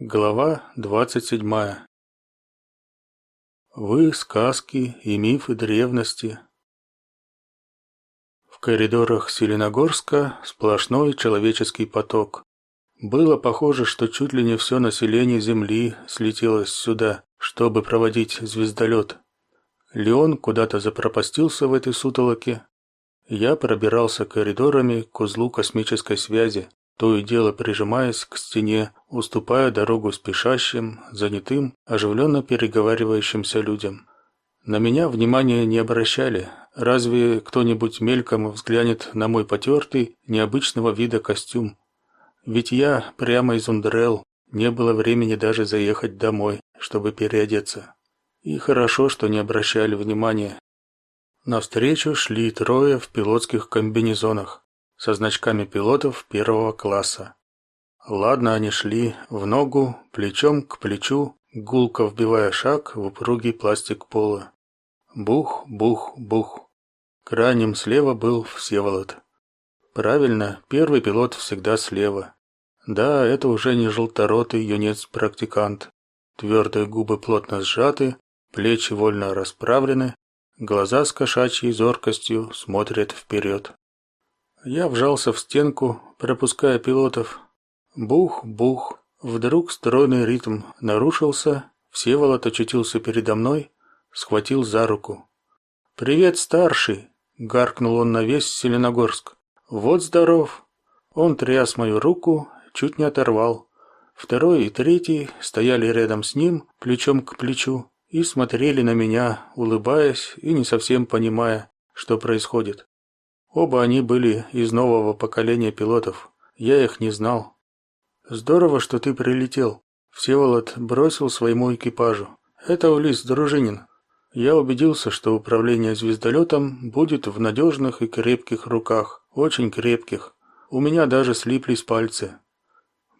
Глава двадцать седьмая. Вы сказки и мифы древности. В коридорах Селеногорска сплошной человеческий поток. Было похоже, что чуть ли не все население Земли слетелось сюда, чтобы проводить звездолет. Леон куда-то запропастился в этой сутолоке. Я пробирался коридорами к узлу космической связи, то и дело прижимаясь к стене, уступая дорогу спешащим, занятым, оживленно переговаривающимся людям. На меня внимания не обращали. Разве кто-нибудь мельком взглянет на мой потертый, необычного вида костюм? Ведь я прямо из Ундрел, не было времени даже заехать домой, чтобы переодеться. И хорошо, что не обращали внимания. Навстречу шли трое в пилотских комбинезонах со значками пилотов первого класса. Ладно, они шли в ногу, плечом к плечу, гулко вбивая шаг в упругий пластик пола. Бух, бух, бух. Крайним слева был Всеволод. Правильно, первый пилот всегда слева. Да, это уже не желторотый юнец-практикант. Твердые губы плотно сжаты, плечи вольно расправлены, глаза с кошачьей зоркостью смотрят вперед. Я вжался в стенку, пропуская пилотов. Бух-бух. Вдруг стройный ритм нарушился. Всеволод очутился передо мной, схватил за руку. «Привет, старший!» — гаркнул он на весь Селеногорск. «Вот здоров!» Он тряс мою руку, чуть не оторвал. Второй и третий стояли рядом с ним, плечом к плечу, и смотрели на меня, улыбаясь и не совсем понимая, что происходит. Оба они были из нового поколения пилотов. Я их не знал. Здорово, что ты прилетел. Всеволод бросил своему экипажу. Это Улис Дружинин. Я убедился, что управление звездолетом будет в надежных и крепких руках, очень крепких. У меня даже слиплись пальцы.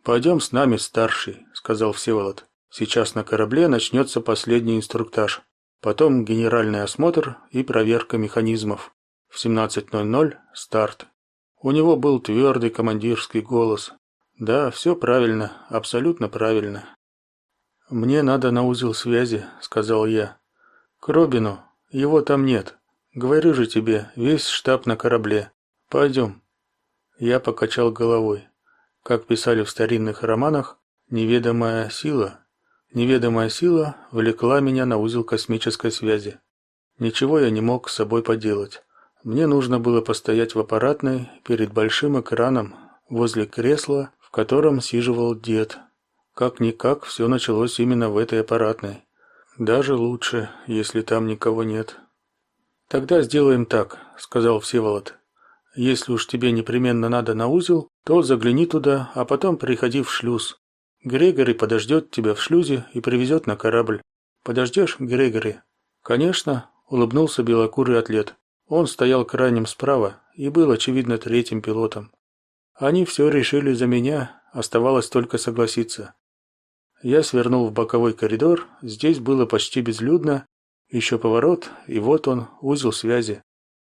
Пойдем с нами, старший, сказал Всеволод. Сейчас на корабле начнется последний инструктаж, потом генеральный осмотр и проверка механизмов. В 17:00 старт. У него был твердый командирский голос. Да, все правильно, абсолютно правильно. Мне надо на узел связи, сказал я. К Робину. Его там нет. Говорю же тебе, весь штаб на корабле. Пойдем. Я покачал головой. Как писали в старинных романах, неведомая сила, неведомая сила влекла меня на узел космической связи. Ничего я не мог с собой поделать. Мне нужно было постоять в аппаратной перед большим экраном возле кресла, в котором сиживал дед. Как никак все началось именно в этой аппаратной. Даже лучше, если там никого нет. Тогда сделаем так, сказал Всеволод. Если уж тебе непременно надо на узел, то загляни туда, а потом приходи в шлюз. Грегори подождет тебя в шлюзе и привезет на корабль. Подождешь, Грегори? Конечно, улыбнулся белокурый атлет. Он стоял крайним справа и был очевидно третьим пилотом. Они все решили за меня, оставалось только согласиться. Я свернул в боковой коридор, здесь было почти безлюдно, еще поворот, и вот он, узел связи.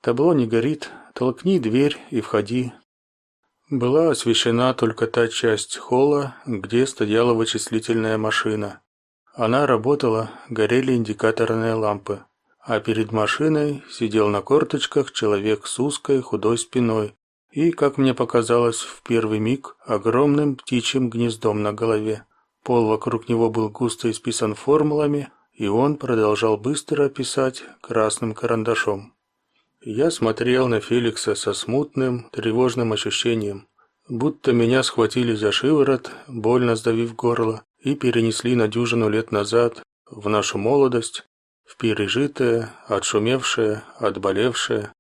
Табло не горит, толкни дверь и входи. Была освещена только та часть холла, где стояла вычислительная машина. Она работала, горели индикаторные лампы а перед машиной сидел на корточках человек с узкой худой спиной и, как мне показалось в первый миг, огромным птичьим гнездом на голове. Пол вокруг него был густо исписан формулами, и он продолжал быстро писать красным карандашом. Я смотрел на Феликса со смутным, тревожным ощущением, будто меня схватили за шиворот, больно сдавив горло, и перенесли на дюжину лет назад, в нашу молодость, в пережитое, отшумевшее, отболевшее.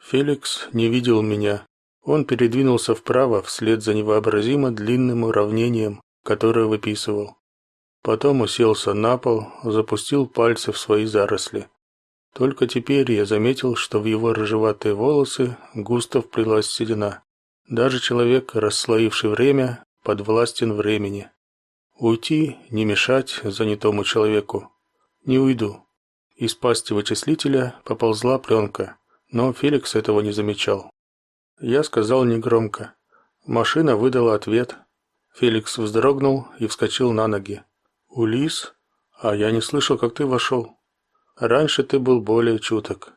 Феликс не видел меня. Он передвинулся вправо вслед за невообразимо длинным уравнением, которое выписывал. Потом уселся на пол, запустил пальцы в свои заросли. Только теперь я заметил, что в его рыжеватые волосы густо вплелась седина. Даже человек, расслоивший время, подвластен времени. Уйти, не мешать занятому человеку. Не уйду. Из пасти вычислителя поползла пленка, но Феликс этого не замечал. Я сказал негромко. Машина выдала ответ. Феликс вздрогнул и вскочил на ноги. Улис? А я не слышал, как ты вошел. Раньше ты был более чуток.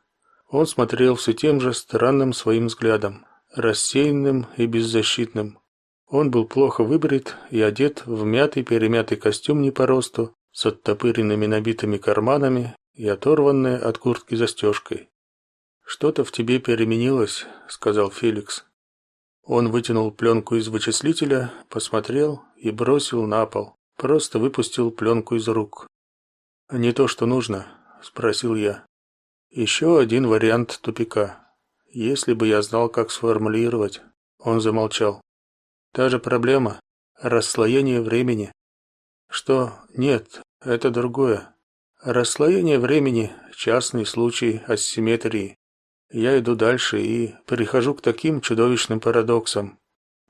Он смотрел все тем же странным своим взглядом, рассеянным и беззащитным. Он был плохо выбрит и одет в мятый-перемятый костюм не по росту, с оттопыренными набитыми карманами и оторванной от куртки застежкой. «Что-то в тебе переменилось», — сказал Феликс. Он вытянул пленку из вычислителя, посмотрел и бросил на пол. Просто выпустил пленку из рук. «Не то, что нужно», — спросил я. «Еще один вариант тупика. Если бы я знал, как сформулировать...» Он замолчал. Та же проблема. Расслоение времени. Что? Нет, это другое. Расслоение времени – частный случай асимметрии. Я иду дальше и прихожу к таким чудовищным парадоксам.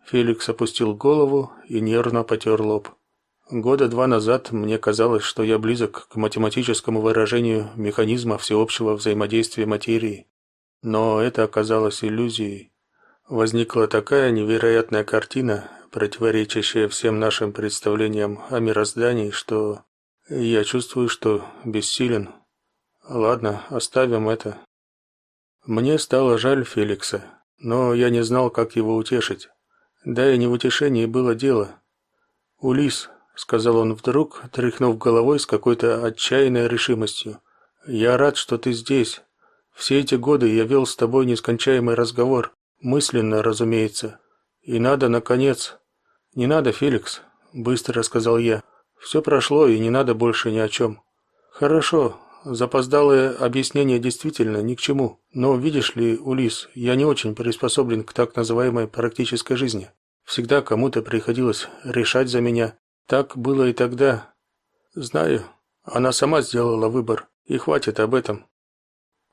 Феликс опустил голову и нервно потер лоб. Года два назад мне казалось, что я близок к математическому выражению механизма всеобщего взаимодействия материи. Но это оказалось иллюзией возникла такая невероятная картина, противоречащая всем нашим представлениям о мироздании, что я чувствую, что бессилен. Ладно, оставим это. Мне стало жаль Феликса, но я не знал, как его утешить. Да и не в утешении было дело. «Улис», — сказал он вдруг, тряхнув головой с какой-то отчаянной решимостью, — «я рад, что ты здесь. Все эти годы я вел с тобой нескончаемый разговор, Мысленно, разумеется. И надо, наконец... Не надо, Феликс, быстро сказал я. Все прошло, и не надо больше ни о чем. Хорошо, запоздалое объяснение действительно ни к чему. Но, видишь ли, Улис, я не очень приспособлен к так называемой практической жизни. Всегда кому-то приходилось решать за меня. Так было и тогда. Знаю, она сама сделала выбор, и хватит об этом.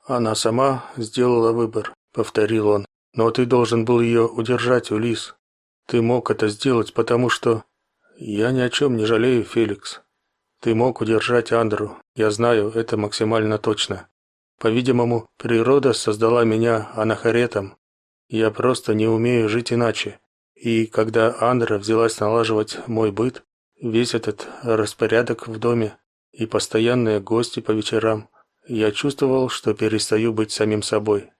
Она сама сделала выбор, повторил он. Но ты должен был ее удержать, Улис. Ты мог это сделать, потому что я ни о чем не жалею, Феликс. Ты мог удержать Андру. Я знаю, это максимально точно. По-видимому, природа создала меня анахаретом. Я просто не умею жить иначе. И когда Андра взялась налаживать мой быт, весь этот распорядок в доме и постоянные гости по вечерам, я чувствовал, что перестаю быть самим собой.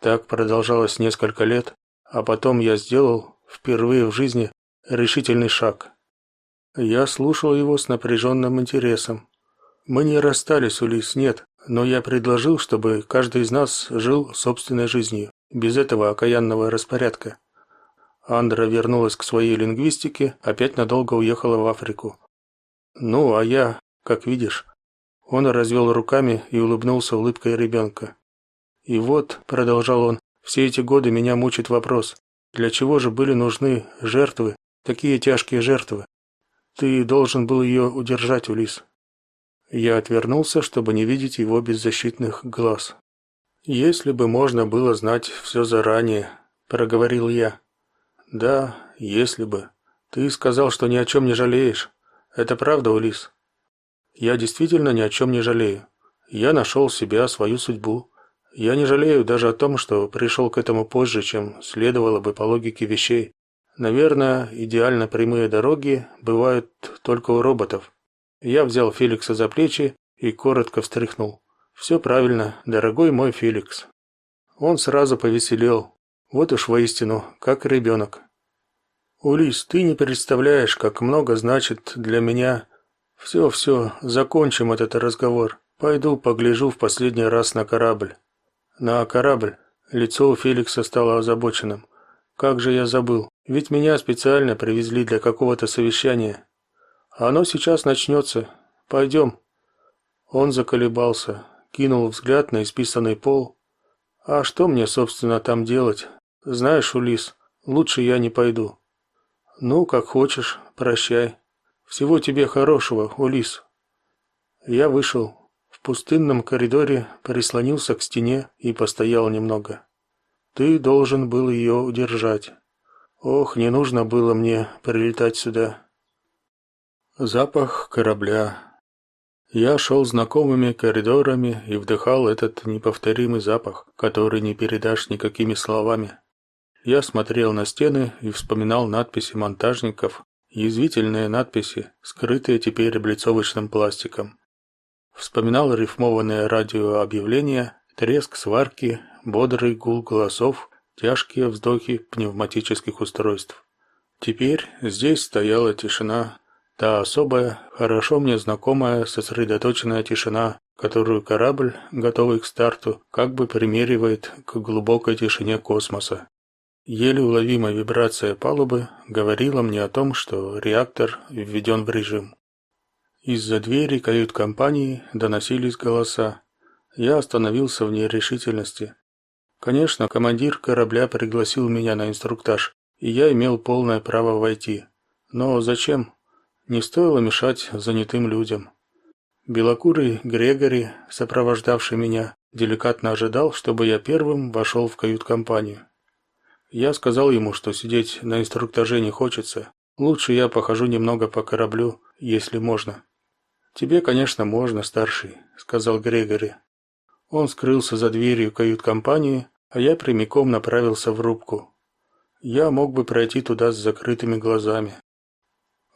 Так продолжалось несколько лет, а потом я сделал впервые в жизни решительный шаг. Я слушал его с напряженным интересом. Мы не расстались, Улис, нет, но я предложил, чтобы каждый из нас жил собственной жизнью, без этого окаянного распорядка. Андра вернулась к своей лингвистике, опять надолго уехала в Африку. Ну, а я, как видишь, он развел руками и улыбнулся улыбкой ребенка. И вот, продолжал он, все эти годы меня мучит вопрос, для чего же были нужны жертвы, такие тяжкие жертвы? Ты должен был ее удержать, Улис. Я отвернулся, чтобы не видеть его беззащитных глаз. Если бы можно было знать все заранее, проговорил я. Да, если бы. Ты сказал, что ни о чем не жалеешь. Это правда, Улис? Я действительно ни о чем не жалею. Я нашел себя, свою судьбу. Я не жалею даже о том, что пришел к этому позже, чем следовало бы по логике вещей. Наверное, идеально прямые дороги бывают только у роботов. Я взял Феликса за плечи и коротко встряхнул. «Все правильно, дорогой мой Феликс». Он сразу повеселел. Вот уж воистину, как ребенок. Улис, ты не представляешь, как много значит для меня. Все, все, закончим этот разговор. Пойду погляжу в последний раз на корабль. На корабль. Лицо у Феликса стало озабоченным. Как же я забыл? Ведь меня специально привезли для какого-то совещания. Оно сейчас начнется. Пойдем. Он заколебался, кинул взгляд на исписанный пол. А что мне, собственно, там делать? Знаешь, Улис, лучше я не пойду. Ну, как хочешь, прощай. Всего тебе хорошего, Улис. Я вышел, пустынном коридоре прислонился к стене и постоял немного. Ты должен был ее удержать. Ох, не нужно было мне прилетать сюда. Запах корабля. Я шел знакомыми коридорами и вдыхал этот неповторимый запах, который не передашь никакими словами. Я смотрел на стены и вспоминал надписи монтажников язвительные надписи, скрытые теперь облицовочным пластиком. Вспоминал рифмованные радиообъявления, треск сварки, бодрый гул голосов, тяжкие вздохи пневматических устройств. Теперь здесь стояла тишина, та особая, хорошо мне знакомая сосредоточенная тишина, которую корабль, готовый к старту, как бы примеривает к глубокой тишине космоса. Еле уловимая вибрация палубы говорила мне о том, что реактор введен в режим. Из-за двери кают-компании доносились голоса. Я остановился в нерешительности. Конечно, командир корабля пригласил меня на инструктаж, и я имел полное право войти. Но зачем? Не стоило мешать занятым людям. Белокурый Грегори, сопровождавший меня, деликатно ожидал, чтобы я первым вошел в кают-компанию. Я сказал ему, что сидеть на инструктаже не хочется. Лучше я похожу немного по кораблю, если можно. Тебе, конечно, можно, старший, сказал Грегори. Он скрылся за дверью кают-компании, а я прямиком направился в рубку. Я мог бы пройти туда с закрытыми глазами.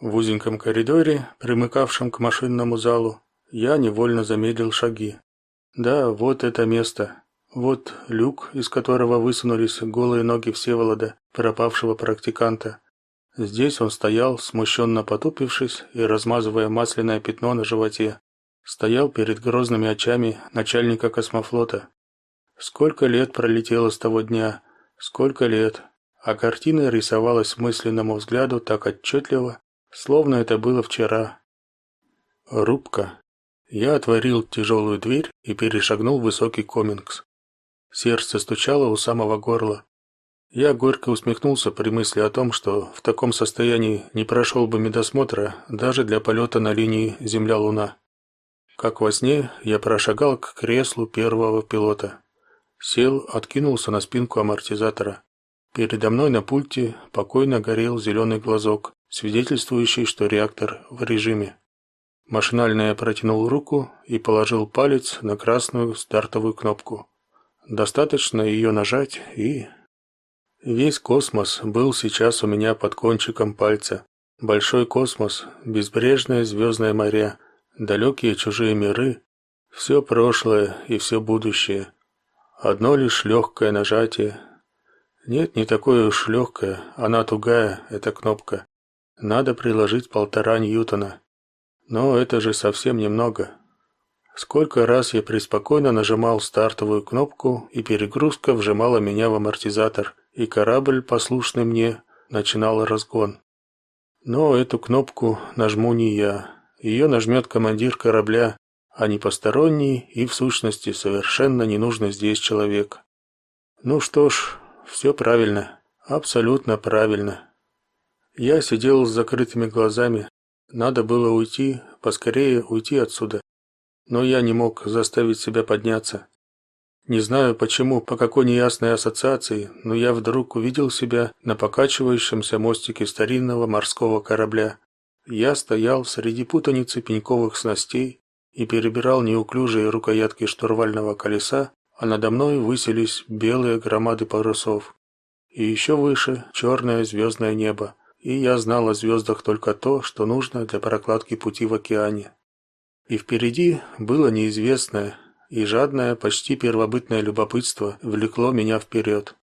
В узеньком коридоре, примыкавшем к машинному залу, я невольно замедлил шаги. Да, вот это место. Вот люк, из которого высунулись голые ноги Всеволода, пропавшего практиканта. Здесь он стоял, смущенно потупившись и размазывая масляное пятно на животе. Стоял перед грозными очами начальника космофлота. Сколько лет пролетело с того дня, сколько лет, а картина рисовалась мысленному взгляду так отчетливо, словно это было вчера. Рубка. Я отворил тяжелую дверь и перешагнул высокий комингс. Сердце стучало у самого горла. Я горько усмехнулся при мысли о том, что в таком состоянии не прошел бы медосмотра даже для полета на линии Земля-Луна. Как во сне, я прошагал к креслу первого пилота. Сел, откинулся на спинку амортизатора. Передо мной на пульте покойно горел зеленый глазок, свидетельствующий, что реактор в режиме. Машинально я протянул руку и положил палец на красную стартовую кнопку. Достаточно ее нажать и весь космос был сейчас у меня под кончиком пальца. Большой космос, безбрежное звездное море, далекие чужие миры, все прошлое и все будущее. Одно лишь легкое нажатие. Нет, не такое уж легкое, она тугая, эта кнопка. Надо приложить полтора ньютона. Но это же совсем немного. Сколько раз я преспокойно нажимал стартовую кнопку, и перегрузка вжимала меня в амортизатор, и корабль, послушный мне, начинал разгон. Но эту кнопку нажму не я. Ее нажмет командир корабля, а не посторонний и в сущности совершенно ненужный здесь человек. Ну что ж, все правильно, абсолютно правильно. Я сидел с закрытыми глазами. Надо было уйти, поскорее уйти отсюда но я не мог заставить себя подняться. Не знаю почему, по какой неясной ассоциации, но я вдруг увидел себя на покачивающемся мостике старинного морского корабля. Я стоял среди путаницы пеньковых снастей и перебирал неуклюжие рукоятки штурвального колеса, а надо мной высились белые громады парусов. И еще выше черное звездное небо, и я знал о звездах только то, что нужно для прокладки пути в океане. И впереди было неизвестное, и жадное, почти первобытное любопытство влекло меня вперед.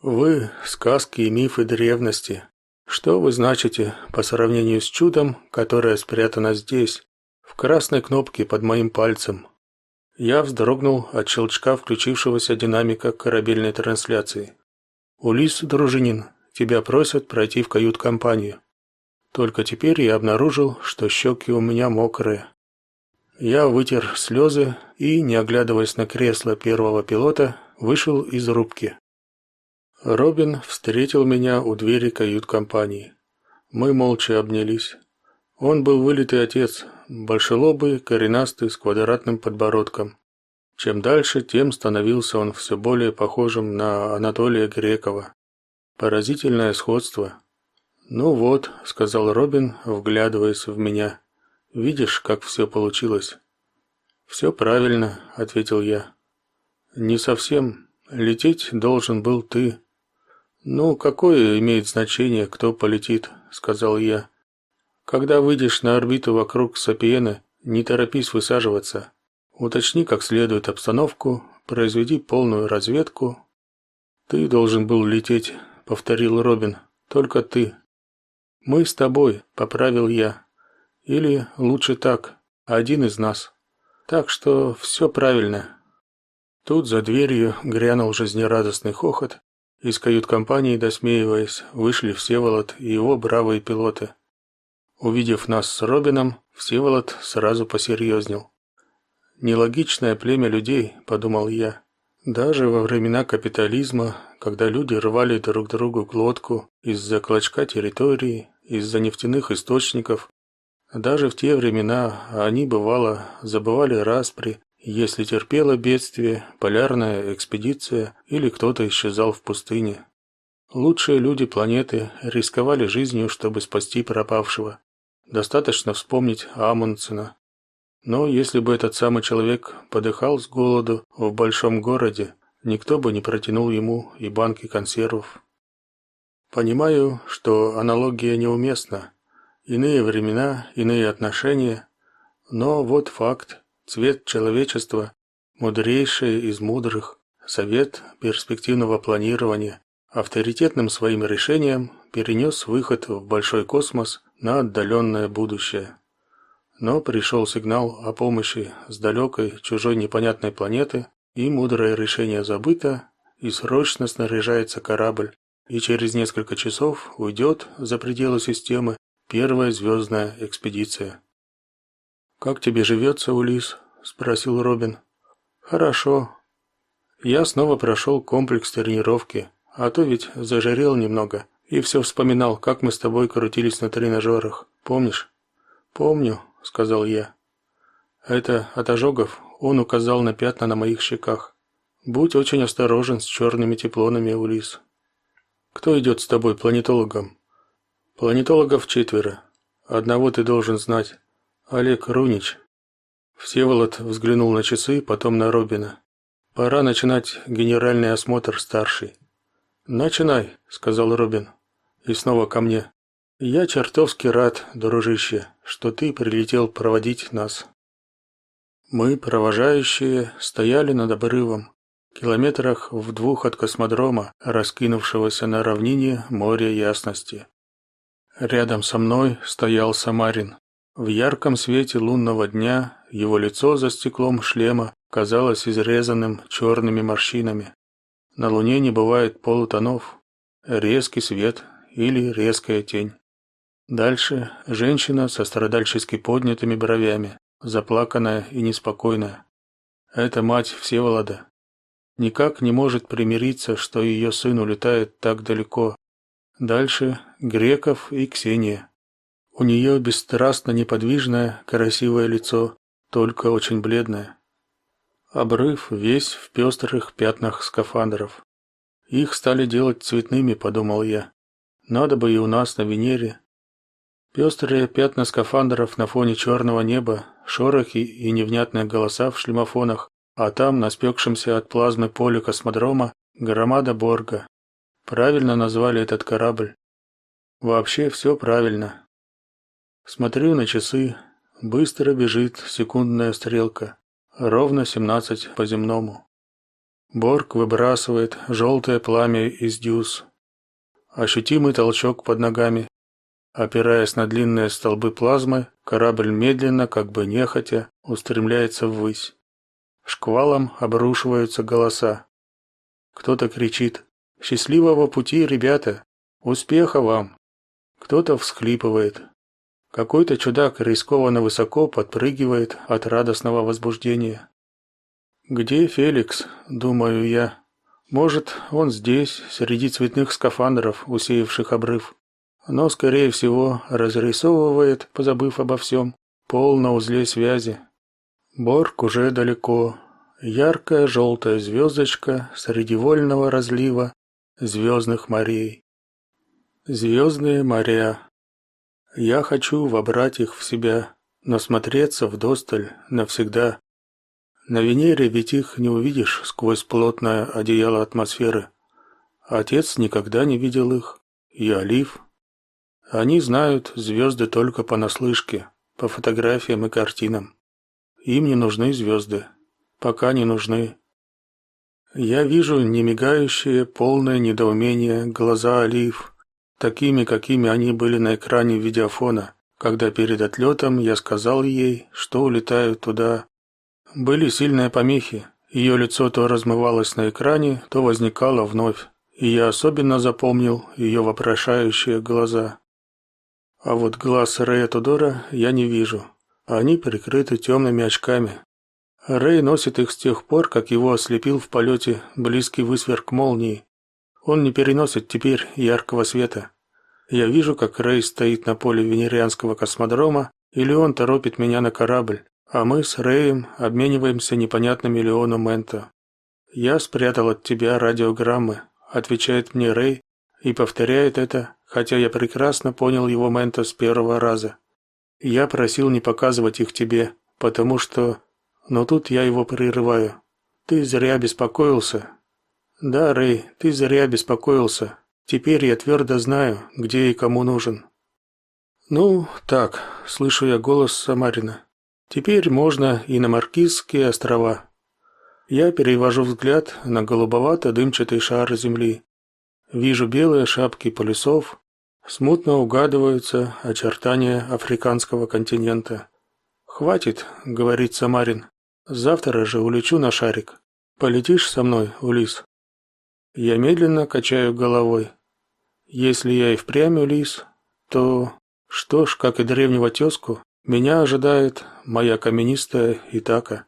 Вы сказки и мифы древности. Что вы значите по сравнению с чудом, которое спрятано здесь, в красной кнопке под моим пальцем? Я вздрогнул от щелчка включившегося динамика корабельной трансляции. Улис Дружинин, тебя просят пройти в кают-компанию. Только теперь я обнаружил, что щеки у меня мокрые. Я вытер слезы и, не оглядываясь на кресло первого пилота, вышел из рубки. Робин встретил меня у двери кают-компании. Мы молча обнялись. Он был вылитый отец, большелобый, коренастый, с квадратным подбородком. Чем дальше, тем становился он все более похожим на Анатолия Грекова. Поразительное сходство. «Ну вот», — сказал Робин, вглядываясь в меня. Видишь, как все получилось? «Все правильно, ответил я. Не совсем. Лететь должен был ты. Ну, какое имеет значение, кто полетит, сказал я. Когда выйдешь на орбиту вокруг Сапиена, не торопись высаживаться. Уточни как следует обстановку, произведи полную разведку. Ты должен был лететь, повторил Робин. Только ты. Мы с тобой, поправил я. Или лучше так, один из нас. Так что все правильно. Тут за дверью грянул жизнерадостный хохот. Из кают-компании, досмеиваясь, вышли Всеволод и его бравые пилоты. Увидев нас с Робином, Всеволод сразу посерьезнел. Нелогичное племя людей, подумал я. Даже во времена капитализма, когда люди рвали друг другу глотку из-за клочка территории, из-за нефтяных источников, даже в те времена они бывало забывали распри, если терпело бедствие, полярная экспедиция или кто-то исчезал в пустыне. Лучшие люди планеты рисковали жизнью, чтобы спасти пропавшего. Достаточно вспомнить Амундсена, но если бы этот самый человек подыхал с голоду в большом городе, никто бы не протянул ему и банки консервов. Понимаю, что аналогия неуместна. Иные времена, иные отношения, но вот факт. Цвет человечества, мудрейший из мудрых, совет перспективного планирования, авторитетным своим решением перенес выход в большой космос на отдаленное будущее. Но пришел сигнал о помощи с далекой, чужой непонятной планеты, и мудрое решение забыто, и срочно снаряжается корабль, и через несколько часов уйдет за пределы системы первая звездная экспедиция. Как тебе живется, Улис? спросил Робин. Хорошо. Я снова прошел комплекс тренировки, а то ведь зажарел немного и все вспоминал, как мы с тобой крутились на тренажерах. Помнишь? Помню, сказал я. Это от ожогов он указал на пятна на моих щеках. Будь очень осторожен с черными теплонами, Улис. Кто идет с тобой планетологом? Планетологов четверо. Одного ты должен знать. Олег Рунич. Всеволод взглянул на часы, потом на Робина. Пора начинать генеральный осмотр, старший. Начинай, сказал Робин. И снова ко мне. Я чертовски рад, дружище, что ты прилетел проводить нас. Мы, провожающие, стояли над обрывом, километрах в двух от космодрома, раскинувшегося на равнине моря ясности. Рядом со мной стоял Самарин. В ярком свете лунного дня его лицо за стеклом шлема казалось изрезанным черными морщинами. На луне не бывает полутонов, резкий свет или резкая тень. Дальше женщина со страдальчески поднятыми бровями, заплаканная и неспокойная. Это мать Всеволода. Никак не может примириться, что ее сын улетает так далеко. Дальше Греков и Ксения. У нее бесстрастно неподвижное, красивое лицо, только очень бледное. Обрыв весь в пестрых пятнах скафандров. Их стали делать цветными, подумал я. Надо бы и у нас на Венере Пестрые пятна скафандров на фоне черного неба, шорохи и невнятные голоса в шлемофонах, а там, на спекшемся от плазмы поле космодрома, громада Борга. Правильно назвали этот корабль. Вообще все правильно. Смотрю на часы. Быстро бежит секундная стрелка. Ровно 17 по земному. Борг выбрасывает желтое пламя из дюз. Ощутимый толчок под ногами, Опираясь на длинные столбы плазмы, корабль медленно, как бы нехотя, устремляется ввысь. Шквалом обрушиваются голоса. Кто-то кричит: "Счастливого пути, ребята! Успеха вам!" Кто-то всхлипывает. Какой-то чудак рискованно высоко подпрыгивает от радостного возбуждения. Где Феликс, думаю я. Может, он здесь, среди цветных скафандров, усеявших обрыв но, скорее всего, разрисовывает, позабыв обо всем, пол на узле связи. Борг уже далеко. Яркая желтая звездочка среди вольного разлива звездных морей. Звездные моря. Я хочу вобрать их в себя, насмотреться вдосталь навсегда. На Венере ведь их не увидишь сквозь плотное одеяло атмосферы. Отец никогда не видел их, и Олив Они знают звезды только понаслышке, по фотографиям и картинам. Им не нужны звезды. Пока не нужны. Я вижу немигающие, полное недоумение глаза Алиф, такими, какими они были на экране видеофона, когда перед отлетом я сказал ей, что улетаю туда. Были сильные помехи. Ее лицо то размывалось на экране, то возникало вновь, и я особенно запомнил ее вопрошающие глаза. А вот глаз Рэя Тудора я не вижу. Они прикрыты темными очками. Рэй носит их с тех пор, как его ослепил в полете близкий высверк молнии. Он не переносит теперь яркого света. Я вижу, как Рэй стоит на поле венерианского космодрома, или он торопит меня на корабль, а мы с Рэем обмениваемся непонятным миллионом мента. «Я спрятал от тебя радиограммы», — отвечает мне Рэй и повторяет это, хотя я прекрасно понял его мента с первого раза. Я просил не показывать их тебе, потому что... Но тут я его прерываю. Ты зря беспокоился. Да, Рэй, ты зря беспокоился. Теперь я твердо знаю, где и кому нужен. Ну, так, слышу я голос Самарина. Теперь можно и на Маркизские острова. Я перевожу взгляд на голубовато-дымчатый шар земли. Вижу белые шапки полюсов, смутно угадываются очертания африканского континента. Хватит, говорит Самарин. Завтра же улечу на шарик. Полетишь со мной, Улис? Я медленно качаю головой. Если я и впрямь Улис, то что ж, как и древнего тезку, меня ожидает моя каменистая Итака.